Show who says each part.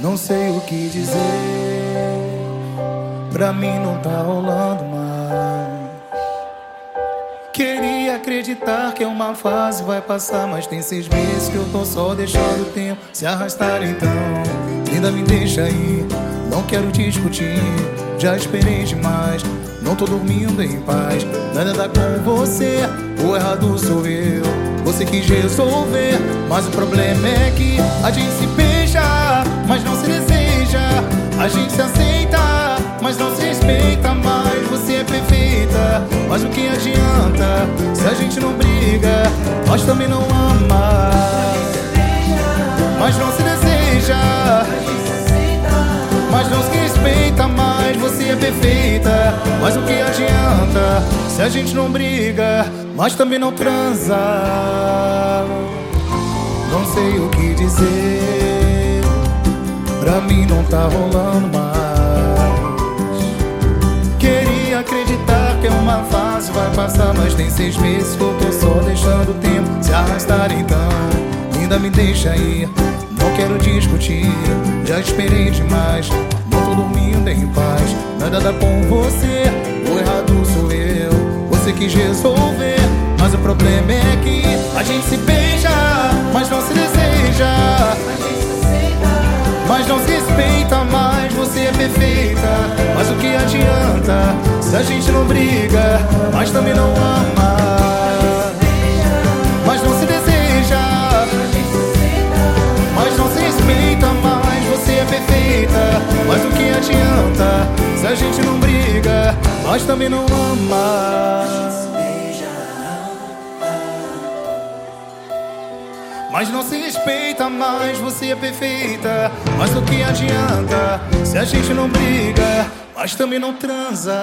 Speaker 1: Não sei o que dizer. Pra mim não tá rolando mais. Queria acreditar que é uma fase vai passar, mas tem seis meses que eu tô só deixando o tempo se arrastar então. Ainda me deixa aí, não quero discutir. Já esperei demais, não tô dormindo em paz. Nada dá com você, o errado sou eu. Você quis resolver, mas o problema é que a gente se a gente não briga? Nós também não ama, mas não se deseja. Mas não se respeita mais, você é perfeita. Mas o que adianta se a gente não briga? mas também não transa. Não sei o que dizer, pra mim não tá rolando mais. Mas tem seis meses que eu tô só deixando o tempo se arrastar então. Ainda me deixa ir, não quero discutir, já esperei demais. Não tô dormindo em paz, nada dá com você, o errado sou eu. Você quis resolver mas o problema é que a gente se beija, mas não briga, mas também não ama? Mas não se deseja, mas não se respeita mais, você é perfeita. Mas o que adianta se a gente não briga, mas também não ama? Mas não se respeita mais, você é perfeita. Mas o que adianta se a gente não briga, mas também não transa?